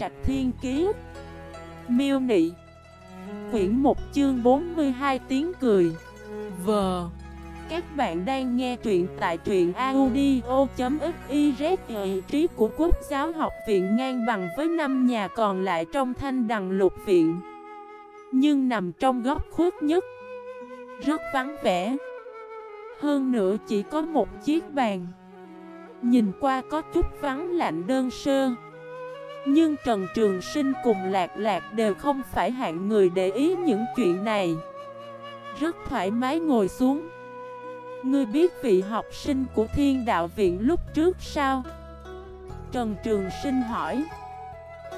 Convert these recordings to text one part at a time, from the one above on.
Trạch Thiên Kiế Miêu Nị. Quyển 1 chương 42 tiếng cười. Vờ Các bạn đang nghe truyện tại truyện audio.xyz trí của Quốc giáo học viện ngang bằng với năm nhà còn lại trong thanh đằng lục viện. Nhưng nằm trong góc khuất nhất. Rất vắng vẻ. Hơn nữa chỉ có một chiếc bàn. Nhìn qua có chút vắng lạnh đơn sơ. Nhưng Trần Trường Sinh cùng Lạc Lạc đều không phải hạng người để ý những chuyện này. Rất thoải mái ngồi xuống. Ngươi biết vị học sinh của thiên đạo viện lúc trước sao? Trần Trường Sinh hỏi.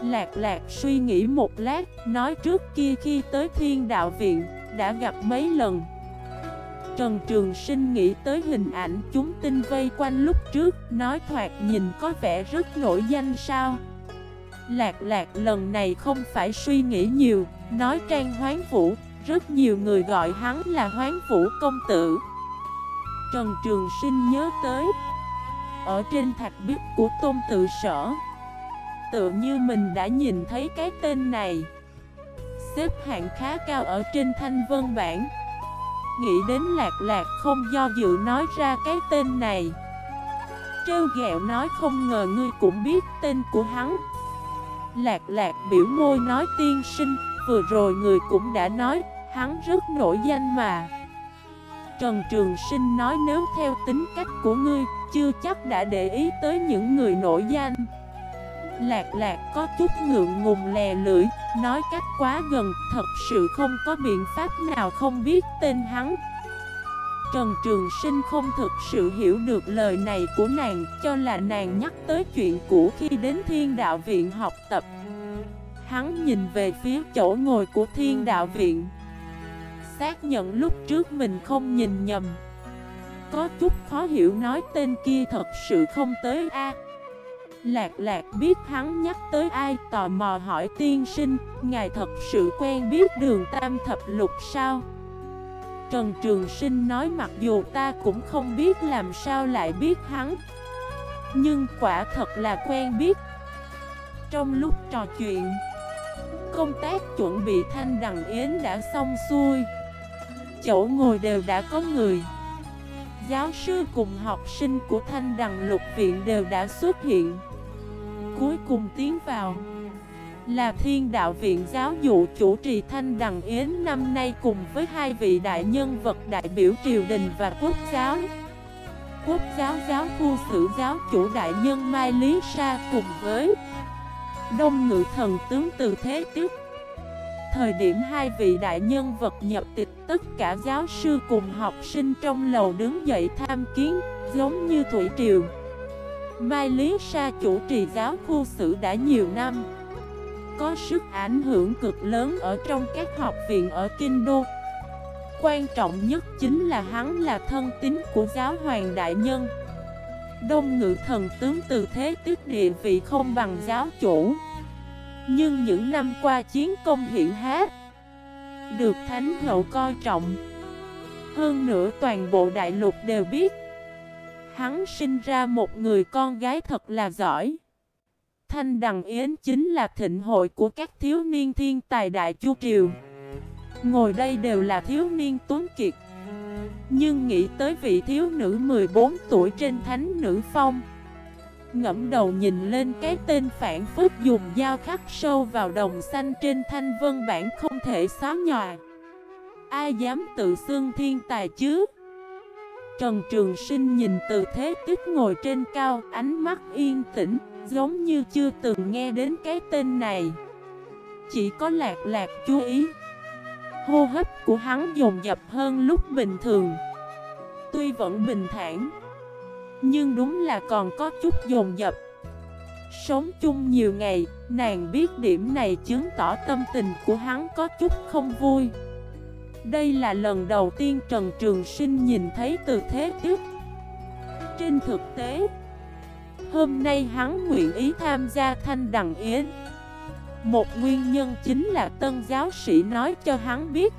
Lạc Lạc suy nghĩ một lát, Nói trước kia khi tới thiên đạo viện, Đã gặp mấy lần. Trần Trường Sinh nghĩ tới hình ảnh chúng tinh vây quanh lúc trước, Nói thoạt nhìn có vẻ rất nổi danh sao? Lạc lạc, lần này không phải suy nghĩ nhiều. Nói trang hoán vũ, Rất nhiều người gọi hắn là hoán vũ công tử. Trần Trường Sinh nhớ tới, Ở trên thạch bích của tôn tự sở, Tự như mình đã nhìn thấy cái tên này. Xếp hạng khá cao ở trên thanh vân bản Nghĩ đến lạc lạc không do dự nói ra cái tên này. Trêu ghẹo nói không ngờ ngươi cũng biết tên của hắn. Lạc lạc biểu môi nói tiên sinh, Vừa rồi người cũng đã nói, Hắn rất nổi danh mà. Trần Trường Sinh nói nếu theo tính cách của ngươi, Chưa chắc đã để ý tới những người nổi danh. Lạc lạc có chút ngượng ngùng lè lưỡi, Nói cách quá gần, Thật sự không có biện pháp nào không biết tên hắn. Trần Trường Sinh không thực sự hiểu được lời này của nàng, Cho là nàng nhắc tới chuyện cũ khi đến thiên đạo viện học tập. Hắn nhìn về phía chỗ ngồi của thiên đạo viện. Xác nhận lúc trước mình không nhìn nhầm. Có chút khó hiểu nói tên kia thật sự không tới A. Lạc lạc biết hắn nhắc tới ai, tò mò hỏi tiên sinh, Ngài thật sự quen biết đường tam thập lục sao? Trần Trường Sinh nói mặc dù ta cũng không biết làm sao lại biết hắn, Nhưng quả thật là quen biết. Trong lúc trò chuyện, Công tác chuẩn bị thanh đằng yến đã xong xuôi. Chỗ ngồi đều đã có người. Giáo sư cùng học sinh của thanh đằng lục viện đều đã xuất hiện. Cuối cùng tiến vào. Là thiên đạo viện giáo dụ chủ trì thanh đằng yến năm nay cùng với hai vị đại nhân vật đại biểu triều đình và quốc giáo. Quốc giáo giáo khu sử giáo chủ đại nhân Mai Lý Sa cùng với Đông ngự thần tướng từ thế tiếp Thời điểm hai vị đại nhân vật nhập tịch, tất cả giáo sư cùng học sinh trong lầu đứng dậy tham kiến, Giống như Thủy Triều. Mai Lý Sa chủ trì giáo khu sử đã nhiều năm có sức ảnh hưởng cực lớn ở trong các học viện ở Kinh Đô. Quan trọng nhất chính là hắn là thân tín của giáo hoàng đại nhân. Đông ngự thần tướng từ thế tiết địa vị không bằng giáo chủ. Nhưng những năm qua chiến công hiện hát Được thánh hậu coi trọng. Hơn nữa toàn bộ đại lục đều biết, Hắn sinh ra một người con gái thật là giỏi. Thanh Đằng Yến chính là thịnh hội của các thiếu niên thiên tài đại chu triều. Ngồi đây đều là thiếu niên tuấn kiệt. Nhưng nghĩ tới vị thiếu nữ 14 tuổi trên thánh nữ phong. Ngẫm đầu nhìn lên cái tên phản phức dùng dao khắc sâu vào đồng xanh trên thanh vân bản không thể xóa nhòa. Ai dám tự xưng thiên tài chứ? Trần Trường Sinh nhìn từ thế tích ngồi trên cao, ánh mắt yên tĩnh, giống như chưa từng nghe đến cái tên này. Chỉ có lạc lạc chú ý. Hô hấp của hắn dồn dập hơn lúc bình thường. Tuy vẫn bình thản, nhưng đúng là còn có chút dồn dập. Sống chung nhiều ngày, nàng biết điểm này chứng tỏ tâm tình của hắn có chút không vui. Đây là lần đầu tiên Trần Trường Sinh nhìn thấy từ thế tiếp Trên thực tế Hôm nay hắn nguyện ý tham gia thanh đằng yến. Một nguyên nhân chính là tân giáo sĩ nói cho hắn biết,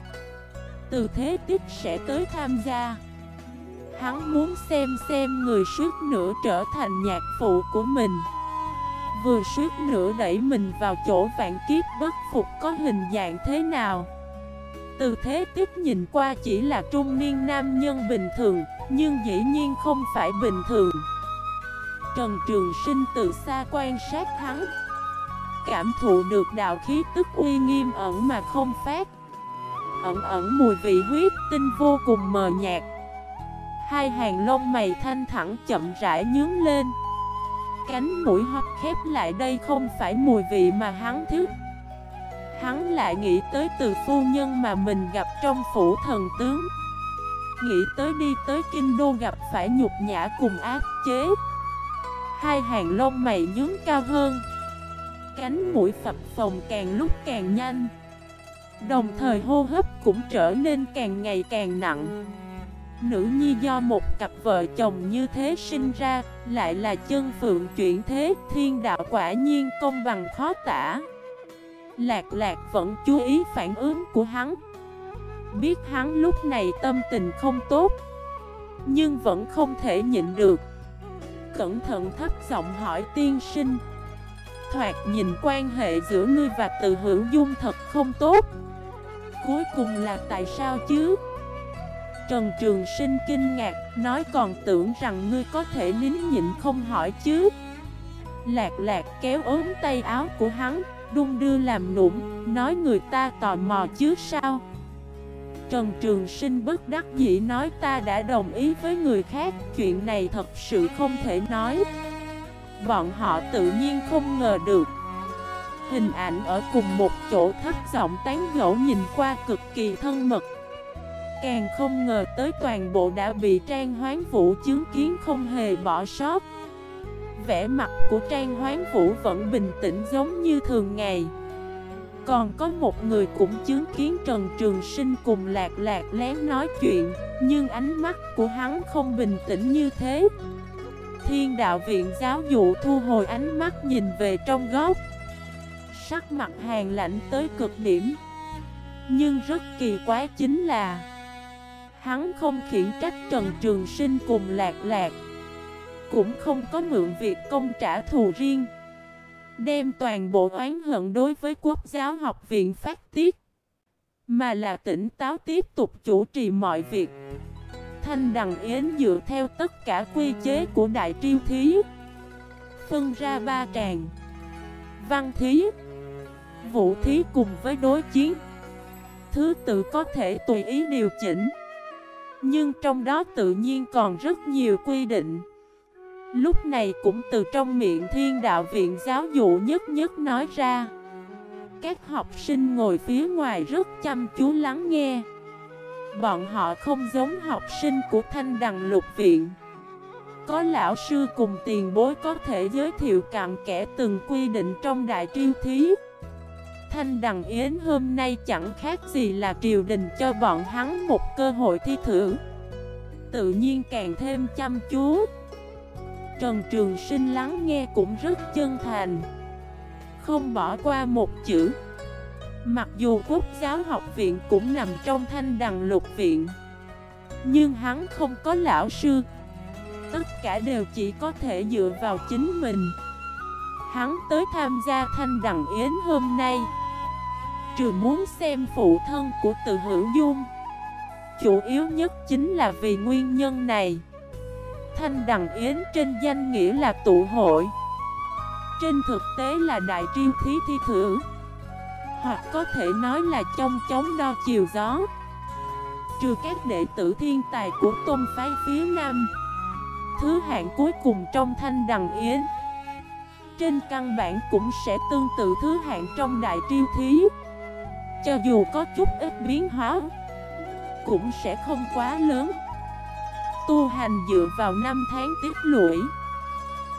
Từ thế tiếp sẽ tới tham gia. Hắn muốn xem xem người suốt nữa trở thành nhạc phụ của mình. Vừa suốt nữa đẩy mình vào chỗ vạn kiếp bất phục có hình dạng thế nào? Từ thế tiếp nhìn qua chỉ là trung niên nam nhân bình thường, Nhưng dĩ nhiên không phải bình thường. Trần Trường Sinh từ xa quan sát hắn. Cảm thụ được đạo khí tức uy nghiêm ẩn mà không phát. Ẩn ẩn mùi vị huyết tinh vô cùng mờ nhạt. Hai hàng lông mày thanh thẳng chậm rãi nhướng lên. Cánh mũi hấp khép lại đây không phải mùi vị mà hắn thích. Hắn lại nghĩ tới từ phu nhân mà mình gặp trong phủ thần tướng. Nghĩ tới đi tới kinh đô gặp phải nhục nhã cùng áp chế. Hai hàng lông mày nhướng cao hơn. Cánh mũi phập phồng càng lúc càng nhanh. Đồng thời hô hấp cũng trở nên càng ngày càng nặng. Nữ nhi do một cặp vợ chồng như thế sinh ra, Lại là chân phượng chuyển thế, Thiên đạo quả nhiên công bằng khó tả. Lạc lạc vẫn chú ý phản ứng của hắn. Biết hắn lúc này tâm tình không tốt, Nhưng vẫn không thể nhịn được. Cẩn thận thấp giọng hỏi tiên sinh. Thoạt nhìn quan hệ giữa ngươi và từ hữu dung thật không tốt. Cuối cùng là tại sao chứ? Trần Trường Sinh kinh ngạc, Nói còn tưởng rằng ngươi có thể nín nhịn không hỏi chứ. Lạc lạc kéo ốm tay áo của hắn, Đung đưa làm nũng, Nói người ta tò mò chứ sao? Trần Trường Sinh bất đắc dĩ nói, ta đã đồng ý với người khác, Chuyện này thật sự không thể nói. Bọn họ tự nhiên không ngờ được. Hình ảnh ở cùng một chỗ thấp giọng tán gẫu nhìn qua cực kỳ thân mật. Càng không ngờ tới toàn bộ đã bị Trang Hoán Vũ chứng kiến không hề bỏ sót. Vẻ mặt của Trang Hoán Vũ vẫn bình tĩnh giống như thường ngày. Còn có một người cũng chứng kiến Trần Trường Sinh cùng lạc lạc lén nói chuyện, Nhưng ánh mắt của hắn không bình tĩnh như thế. Thiên đạo viện giáo dụ thu hồi ánh mắt nhìn về trong góc. Sắc mặt hàng lạnh tới cực điểm. Nhưng rất kỳ quái chính là, Hắn không khiển trách Trần Trường Sinh cùng lạc lạc. Cũng không có mượn việc công trả thù riêng. Đem toàn bộ oán hận đối với quốc giáo học viện phát tiết. Mà là tỉnh táo tiếp tục chủ trì mọi việc. Thanh Đằng Yến dựa theo tất cả quy chế của Đại Triêu Thí. Phân ra ba tràng. Văn Thí, Vũ Thí cùng với đối chiến. Thứ tự có thể tùy ý điều chỉnh. Nhưng trong đó tự nhiên còn rất nhiều quy định. Lúc này cũng từ trong miệng thiên đạo viện giáo dụ nhất nhất nói ra. Các học sinh ngồi phía ngoài rất chăm chú lắng nghe. Bọn họ không giống học sinh của thanh đằng lục viện. Có lão sư cùng tiền bối có thể giới thiệu cặn kẽ từng quy định trong đại triêu thí. Thanh đằng yến hôm nay chẳng khác gì là triều đình cho bọn hắn một cơ hội thi thử. Tự nhiên càng thêm chăm chú. Trần Trường Sinh lắng nghe cũng rất chân thành. Không bỏ qua một chữ. Mặc dù quốc giáo học viện cũng nằm trong thanh đằng lục viện, Nhưng hắn không có lão sư. Tất cả đều chỉ có thể dựa vào chính mình. Hắn tới tham gia thanh đằng yến hôm nay. Trừ muốn xem phụ thân của từ hữu dung, Chủ yếu nhất chính là vì nguyên nhân này. Thanh đằng yến trên danh nghĩa là tụ hội. Trên thực tế là đại triêu thí thi thử. Hoặc có thể nói là trong chống đo chiều gió. Trừ các đệ tử thiên tài của tôn phái phía Nam. Thứ hạng cuối cùng trong thanh đằng yến. Trên căn bản cũng sẽ tương tự thứ hạng trong đại triêu thí. Cho dù có chút ít biến hóa, Cũng sẽ không quá lớn. Tu hành dựa vào năm tháng tiết lũy,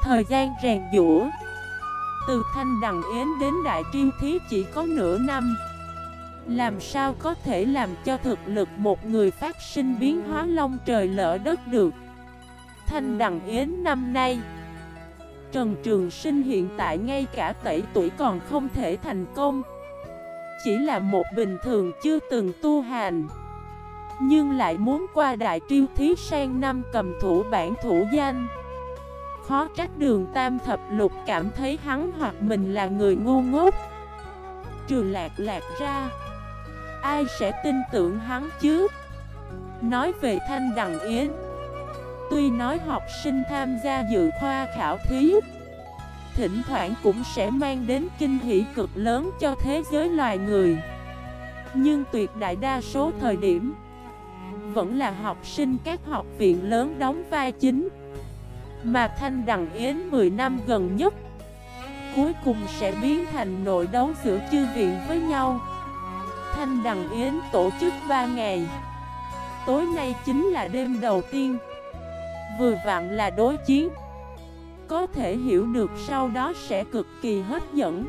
Thời gian rèn dũa từ Thanh Đằng Yến đến Đại Triêu Thí chỉ có nửa năm. Làm sao có thể làm cho thực lực một người phát sinh biến hóa long trời lỡ đất được? Thanh Đằng Yến năm nay, Trần Trường Sinh hiện tại ngay cả tẩy tuổi còn không thể thành công. Chỉ là một bình thường chưa từng tu hành. Nhưng lại muốn qua đại triêu thí sang năm cầm thủ bản thủ danh. Khó trách đường tam thập lục cảm thấy hắn hoặc mình là người ngu ngốc. Trừ lạc lạc ra, Ai sẽ tin tưởng hắn chứ? Nói về Thanh Đằng Yến, Tuy nói học sinh tham gia dự khoa khảo thí, Thỉnh thoảng cũng sẽ mang đến kinh hỷ cực lớn cho thế giới loài người. Nhưng tuyệt đại đa số thời điểm vẫn là học sinh các học viện lớn đóng vai chính. Mà Thanh Đằng Yến 10 năm gần nhất, Cuối cùng sẽ biến thành nội đấu giữa chư viện với nhau. Thanh Đằng Yến tổ chức 3 ngày. Tối nay chính là đêm đầu tiên. Vừa vặn là đối chiến. Có thể hiểu được sau đó sẽ cực kỳ hấp dẫn.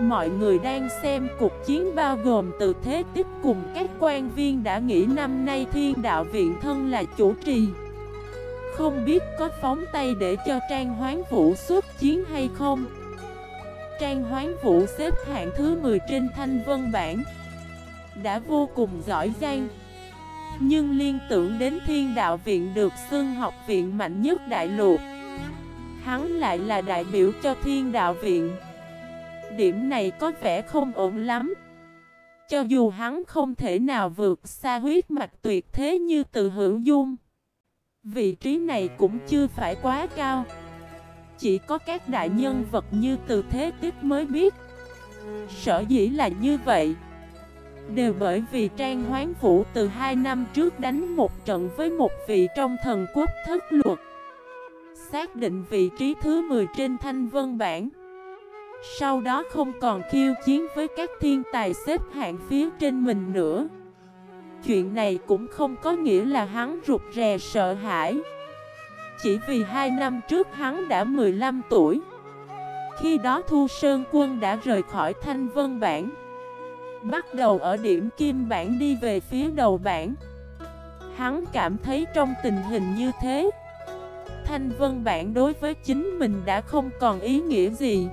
Mọi người đang xem cuộc chiến bao gồm từ thế tích cùng các quan viên đã nghĩ năm nay thiên đạo viện thân là chủ trì. Không biết có phóng tay để cho Trang Hoán Vũ xuất chiến hay không? Trang Hoán Vũ xếp hạng thứ 10 trên thanh vân bản Đã vô cùng giỏi giang. Nhưng liên tưởng đến thiên đạo viện được xưng học viện mạnh nhất đại lục, Hắn lại là đại biểu cho thiên đạo viện. Điểm này có vẻ không ổn lắm. Cho dù hắn không thể nào vượt xa huyết mạch tuyệt thế như từ hữu dung, Vị trí này cũng chưa phải quá cao. Chỉ có các đại nhân vật như từ thế tiếp mới biết. Sở dĩ là như vậy, Đều bởi vì Trang Hoán Vũ từ 2 năm trước đánh một trận với một vị trong thần quốc thất luật, Xác định vị trí thứ 10 trên thanh vân bản sau đó không còn khiêu chiến với các thiên tài xếp hạng phía trên mình nữa. Chuyện này cũng không có nghĩa là hắn rụt rè sợ hãi. Chỉ vì 2 năm trước hắn đã 15 tuổi. Khi đó Thu Sơn Quân đã rời khỏi Thanh Vân Bản Bắt đầu ở điểm kim bản đi về phía đầu bản Hắn cảm thấy trong tình hình như thế, Thanh vân bản đối với chính mình đã không còn ý nghĩa gì.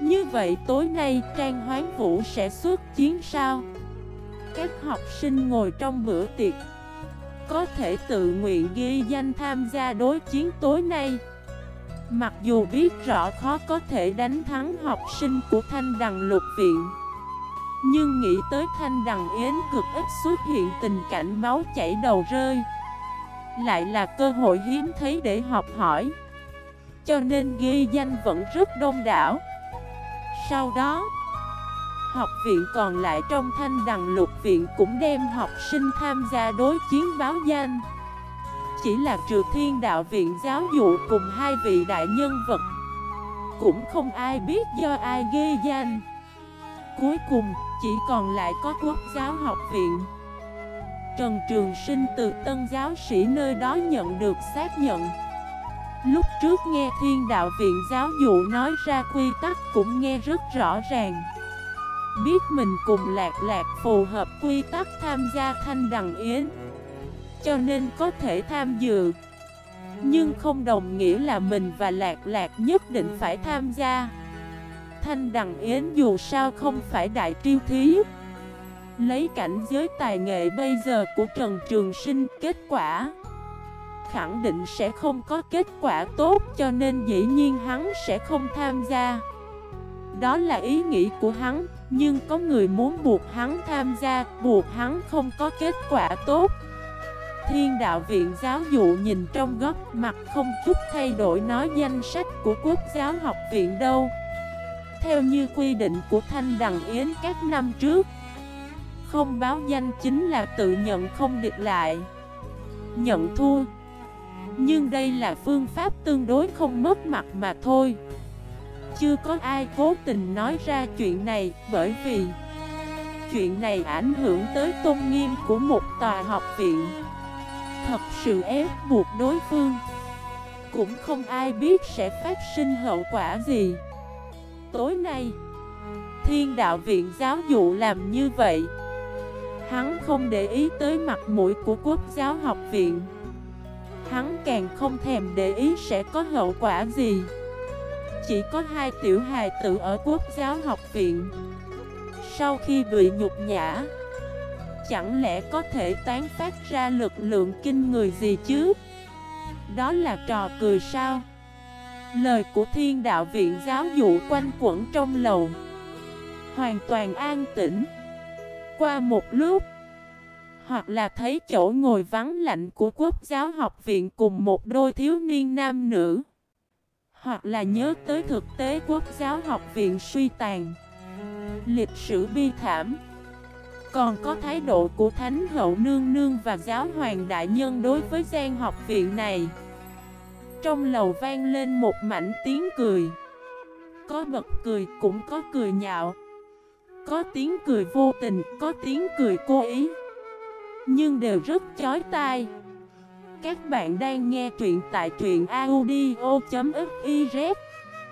Như vậy tối nay Trang Hoán Vũ sẽ xuất chiến sao? Các học sinh ngồi trong bữa tiệc Có thể tự nguyện ghi danh tham gia đối chiến tối nay. Mặc dù biết rõ khó có thể đánh thắng học sinh của Thanh Đằng Lục Viện, nhưng nghĩ tới thanh đằng yến cực ít xuất hiện tình cảnh máu chảy đầu rơi, Lại là cơ hội hiếm thấy để học hỏi. Cho nên ghi danh vẫn rất đông đảo. Sau đó, Học viện còn lại trong thanh đằng lục viện cũng đem học sinh tham gia đối chiến báo danh. Chỉ là trừ thiên đạo viện giáo dụ cùng hai vị đại nhân vật, Cũng không ai biết do ai ghi danh. Cuối cùng, chỉ còn lại có quốc giáo học viện. Trần Trường Sinh từ tân giáo sĩ nơi đó nhận được xác nhận. Lúc trước nghe thiên đạo viện giáo dụ nói ra quy tắc cũng nghe rất rõ ràng. Biết mình cùng lạc lạc phù hợp quy tắc tham gia thanh đằng yến, Cho nên có thể tham dự. Nhưng không đồng nghĩa là mình và lạc lạc nhất định phải tham gia. Thanh Đằng Yến dù sao không phải đại triêu thí. Lấy cảnh giới tài nghệ bây giờ của Trần Trường Sinh, kết quả Khẳng định sẽ không có kết quả tốt cho nên dĩ nhiên hắn sẽ không tham gia. Đó là ý nghĩ của hắn, Nhưng có người muốn buộc hắn tham gia, Buộc hắn không có kết quả tốt. Thiên đạo viện giáo dụ nhìn trong góc mặt không chút thay đổi nói danh sách của quốc giáo học viện đâu. Theo như quy định của Thanh Đằng Yến các năm trước, Không báo danh chính là tự nhận không địch lại. Nhận thua nhưng đây là phương pháp tương đối không mất mặt mà thôi. Chưa có ai cố tình nói ra chuyện này Bởi vì Chuyện này ảnh hưởng tới tôn nghiêm của một tòa học viện. Thật sự ép buộc đối phương. Cũng không ai biết sẽ phát sinh hậu quả gì. Tối nay, Thiên đạo viện giáo dụ làm như vậy. Hắn không để ý tới mặt mũi của quốc giáo học viện. Hắn càng không thèm để ý sẽ có hậu quả gì. Chỉ có hai tiểu hài tử ở quốc giáo học viện. Sau khi bị nhục nhã, Chẳng lẽ có thể tán phát ra lực lượng kinh người gì chứ? Đó là trò cười sao? Lời của thiên đạo viện giáo dụ quanh quẩn trong lầu. Hoàn toàn an tĩnh. Qua một lúc hoặc là thấy chỗ ngồi vắng lạnh của quốc giáo học viện cùng một đôi thiếu niên nam nữ. Hoặc là nhớ tới thực tế quốc giáo học viện suy tàn. Lịch sử bi thảm. Còn có thái độ của Thánh Hậu Nương Nương và Giáo Hoàng Đại Nhân đối với gian học viện này. Trong lầu vang lên một mảnh tiếng cười. Có bật cười cũng có cười nhạo. Có tiếng cười vô tình, có tiếng cười cố ý. Nhưng đều rất chói tai. Các bạn đang nghe truyện tại truyện audio.fif